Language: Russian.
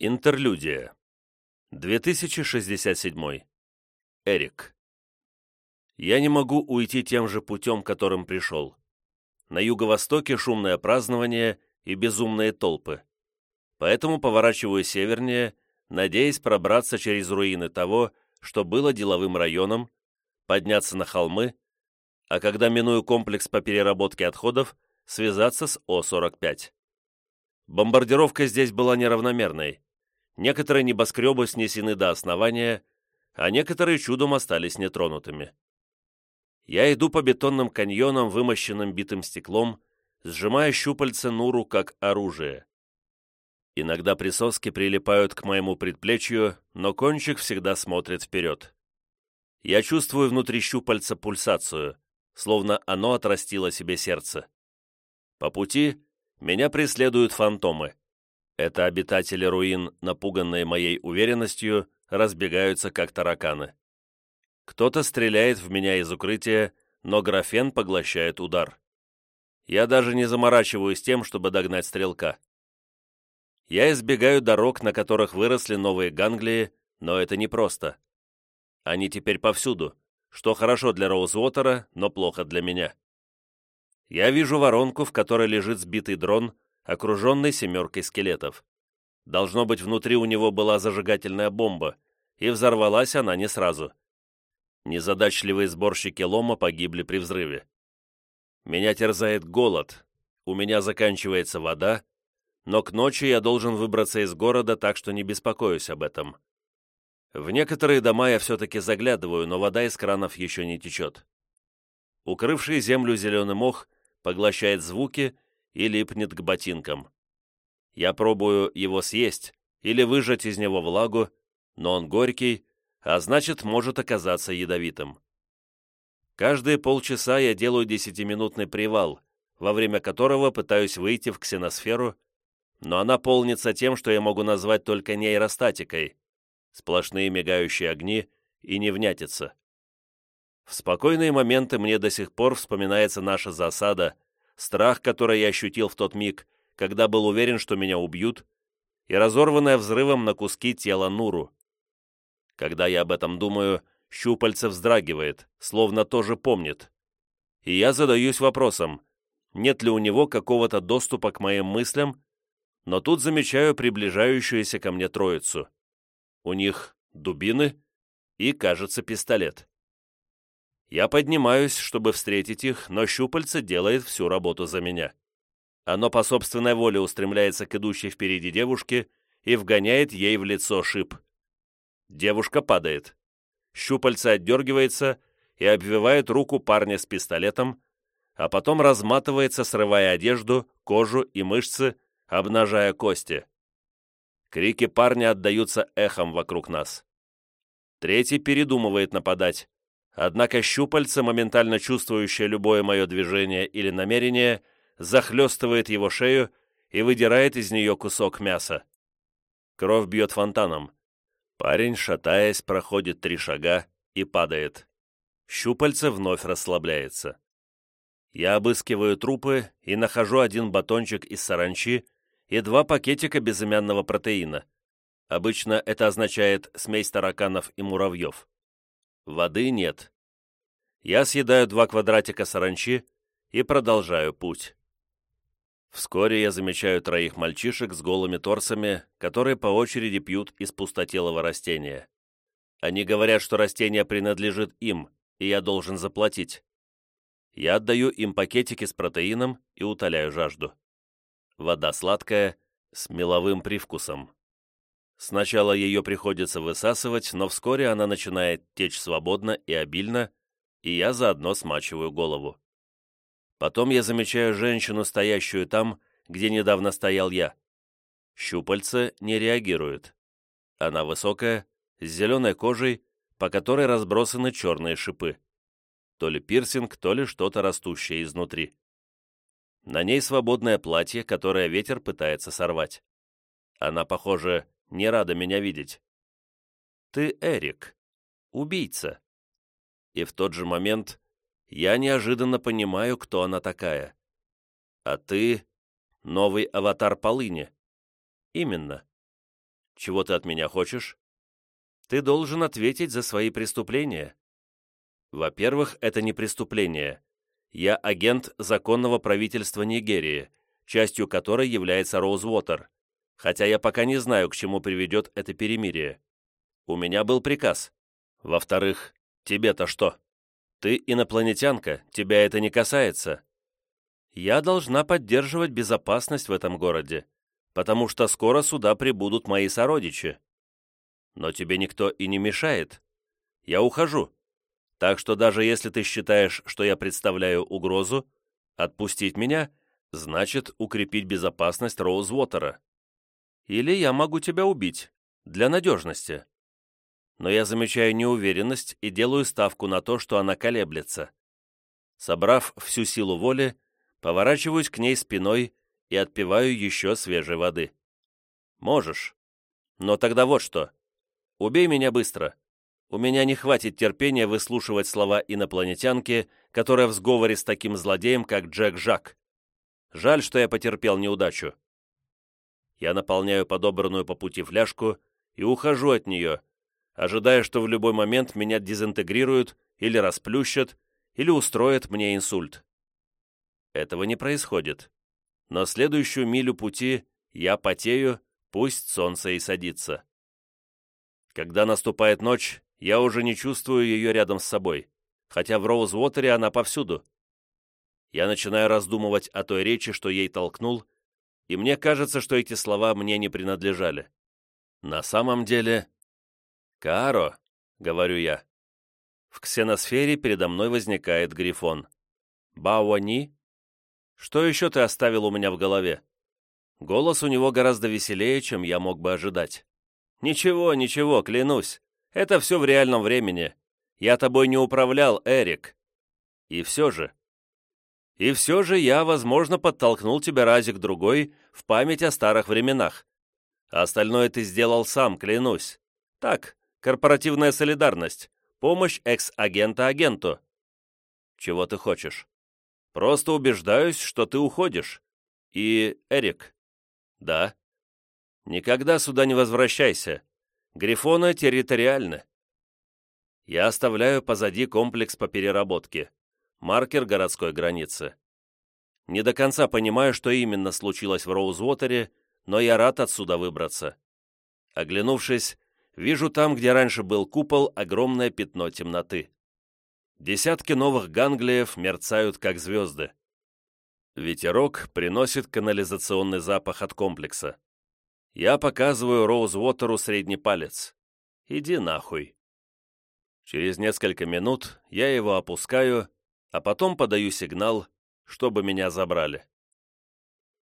Интерлюдия. 2067. Эрик. Я не могу уйти тем же путем, которым пришел. На юго-востоке шумное празднование и безумные толпы. Поэтому поворачиваю севернее, надеясь пробраться через руины того, что было деловым районом, подняться на холмы, а когда миную комплекс по переработке отходов, связаться с О-45. Бомбардировка здесь была неравномерной Некоторые небоскребы снесены до основания, а некоторые чудом остались нетронутыми. Я иду по бетонным каньонам, вымощенным битым стеклом, сжимая щупальца Нуру как оружие. Иногда присоски прилипают к моему предплечью, но кончик всегда смотрит вперед. Я чувствую внутри щупальца пульсацию, словно оно отрастило себе сердце. По пути меня преследуют фантомы. Это обитатели руин, напуганные моей уверенностью, разбегаются как тараканы. Кто-то стреляет в меня из укрытия, но графен поглощает удар. Я даже не заморачиваюсь тем, чтобы догнать стрелка. Я избегаю дорог, на которых выросли новые ганглии, но это непросто. Они теперь повсюду, что хорошо для Роузвотера, но плохо для меня. Я вижу воронку, в которой лежит сбитый дрон, окруженный семеркой скелетов. Должно быть, внутри у него была зажигательная бомба, и взорвалась она не сразу. Незадачливые сборщики лома погибли при взрыве. Меня терзает голод, у меня заканчивается вода, но к ночи я должен выбраться из города, так что не беспокоюсь об этом. В некоторые дома я все-таки заглядываю, но вода из кранов еще не течет. Укрывший землю зеленый мох поглощает звуки и липнет к ботинкам. Я пробую его съесть или выжать из него влагу, но он горький, а значит, может оказаться ядовитым. Каждые полчаса я делаю десятиминутный привал, во время которого пытаюсь выйти в ксеносферу, но она полнится тем, что я могу назвать только нейростатикой, сплошные мигающие огни и невнятица. В спокойные моменты мне до сих пор вспоминается наша засада страх, который я ощутил в тот миг, когда был уверен, что меня убьют, и разорванное взрывом на куски тело Нуру. Когда я об этом думаю, щупальце вздрагивает, словно тоже помнит. И я задаюсь вопросом, нет ли у него какого-то доступа к моим мыслям, но тут замечаю приближающуюся ко мне троицу. У них дубины и, кажется, пистолет. Я поднимаюсь, чтобы встретить их, но щупальце делает всю работу за меня. Оно по собственной воле устремляется к идущей впереди девушке и вгоняет ей в лицо шип. Девушка падает. Щупальце отдергивается и обвивает руку парня с пистолетом, а потом разматывается, срывая одежду, кожу и мышцы, обнажая кости. Крики парня отдаются эхом вокруг нас. Третий передумывает нападать, Однако щупальце, моментально чувствующее любое мое движение или намерение, захлестывает его шею и выдирает из нее кусок мяса. Кровь бьет фонтаном. Парень, шатаясь, проходит три шага и падает. Щупальце вновь расслабляется. Я обыскиваю трупы и нахожу один батончик из саранчи и два пакетика безымянного протеина. Обычно это означает смесь тараканов и муравьев. Воды нет. Я съедаю два квадратика саранчи и продолжаю путь. Вскоре я замечаю троих мальчишек с голыми торсами, которые по очереди пьют из пустотелого растения. Они говорят, что растение принадлежит им, и я должен заплатить. Я отдаю им пакетики с протеином и утоляю жажду. Вода сладкая, с меловым привкусом. Сначала ее приходится высасывать, но вскоре она начинает течь свободно и обильно, и я заодно смачиваю голову. Потом я замечаю женщину, стоящую там, где недавно стоял я. Щупальце не реагирует. Она высокая, с зеленой кожей, по которой разбросаны черные шипы. То ли пирсинг, то ли что-то растущее изнутри. На ней свободное платье, которое ветер пытается сорвать. Она, похоже, не рада меня видеть. «Ты Эрик. Убийца». И в тот же момент я неожиданно понимаю, кто она такая. А ты — новый аватар Полыни. Именно. Чего ты от меня хочешь? Ты должен ответить за свои преступления. Во-первых, это не преступление. Я агент законного правительства Нигерии, частью которой является Роузвотер, хотя я пока не знаю, к чему приведет это перемирие. У меня был приказ. Во-вторых, тебе-то что? Ты инопланетянка, тебя это не касается. Я должна поддерживать безопасность в этом городе, потому что скоро сюда прибудут мои сородичи. Но тебе никто и не мешает. Я ухожу. Так что даже если ты считаешь, что я представляю угрозу, отпустить меня значит укрепить безопасность Роузвотера. Или я могу тебя убить, для надежности. Но я замечаю неуверенность и делаю ставку на то, что она колеблется. Собрав всю силу воли, поворачиваюсь к ней спиной и отпиваю еще свежей воды. Можешь. Но тогда вот что. Убей меня быстро. У меня не хватит терпения выслушивать слова инопланетянки, которая в сговоре с таким злодеем, как Джек Жак. Жаль, что я потерпел неудачу. Я наполняю подобранную по пути фляжку и ухожу от нее, ожидая, что в любой момент меня дезинтегрируют или расплющат, или устроят мне инсульт. Этого не происходит. Но следующую милю пути я потею, пусть солнце и садится. Когда наступает ночь, я уже не чувствую ее рядом с собой, хотя в Роузвотере она повсюду. Я начинаю раздумывать о той речи, что ей толкнул, и мне кажется, что эти слова мне не принадлежали. На самом деле... «Кааро», — говорю я. В ксеносфере передо мной возникает Грифон. «Бауани?» «Что еще ты оставил у меня в голове?» Голос у него гораздо веселее, чем я мог бы ожидать. «Ничего, ничего, клянусь. Это все в реальном времени. Я тобой не управлял, Эрик. И все же... И все же я, возможно, подтолкнул тебя разик-другой в память о старых временах. Остальное ты сделал сам, клянусь. Так, корпоративная солидарность, помощь экс-агента агенту. Чего ты хочешь? Просто убеждаюсь, что ты уходишь. И, Эрик. Да. Никогда сюда не возвращайся. Грифоны территориальны. Я оставляю позади комплекс по переработке. Маркер городской границы. Не до конца понимаю, что именно случилось в Роузвотере, но я рад отсюда выбраться. Оглянувшись, вижу там, где раньше был купол, огромное пятно темноты. Десятки новых ганглиев мерцают, как звезды. Ветерок приносит канализационный запах от комплекса. Я показываю Роузвотеру средний палец. Иди нахуй. Через несколько минут я его опускаю, а потом подаю сигнал, чтобы меня забрали.